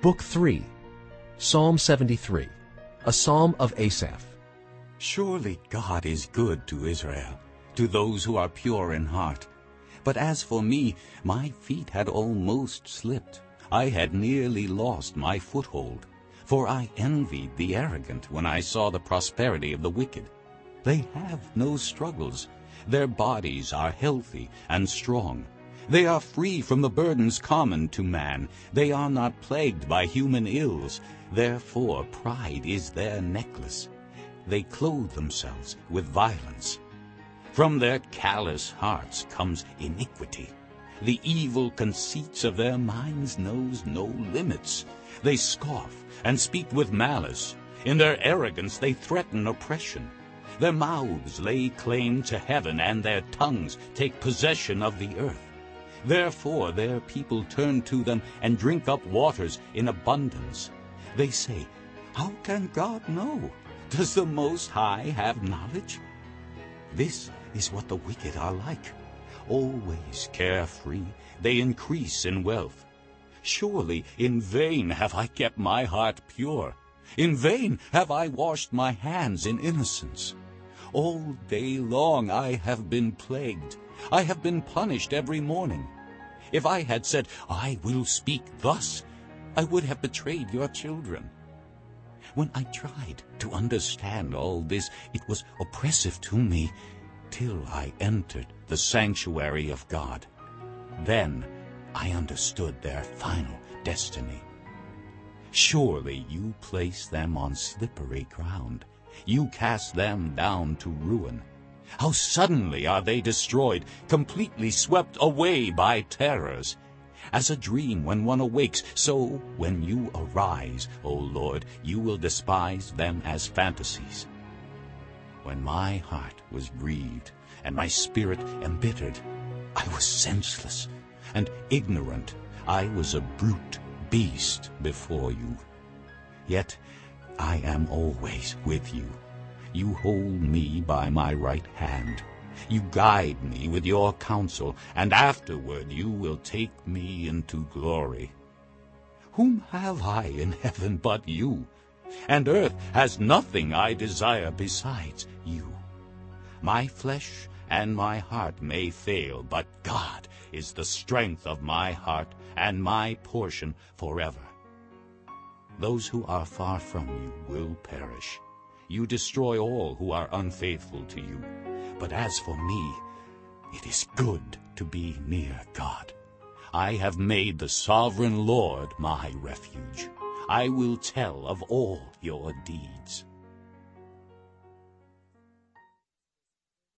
Book 3 Psalm 73 A Psalm of Asaph Surely God is good to Israel, to those who are pure in heart. But as for me, my feet had almost slipped. I had nearly lost my foothold. For I envied the arrogant when I saw the prosperity of the wicked. They have no struggles. Their bodies are healthy and strong. They are free from the burdens common to man. They are not plagued by human ills. Therefore pride is their necklace. They clothe themselves with violence. From their callous hearts comes iniquity. The evil conceits of their minds knows no limits. They scoff and speak with malice. In their arrogance they threaten oppression. Their mouths lay claim to heaven, and their tongues take possession of the earth. Therefore their people turn to them and drink up waters in abundance. They say, How can God know? Does the Most High have knowledge? This is what the wicked are like. Always carefree, they increase in wealth. Surely in vain have I kept my heart pure. In vain have I washed my hands in innocence. All day long I have been plagued. I have been punished every morning. If I had said, I will speak thus, I would have betrayed your children. When I tried to understand all this, it was oppressive to me till I entered the sanctuary of God. Then I understood their final destiny. Surely you place them on slippery ground. You cast them down to ruin. How suddenly are they destroyed, completely swept away by terrors. As a dream when one awakes, so when you arise, O Lord, you will despise them as fantasies. When my heart was grieved and my spirit embittered, I was senseless and ignorant. I was a brute beast before you. Yet I am always with you. You hold me by my right hand. You guide me with your counsel, and afterward you will take me into glory. Whom have I in heaven but you? And earth has nothing I desire besides you. My flesh and my heart may fail, but God is the strength of my heart and my portion forever. Those who are far from you will perish. You destroy all who are unfaithful to you. But as for me, it is good to be near God. I have made the sovereign Lord my refuge. I will tell of all your deeds.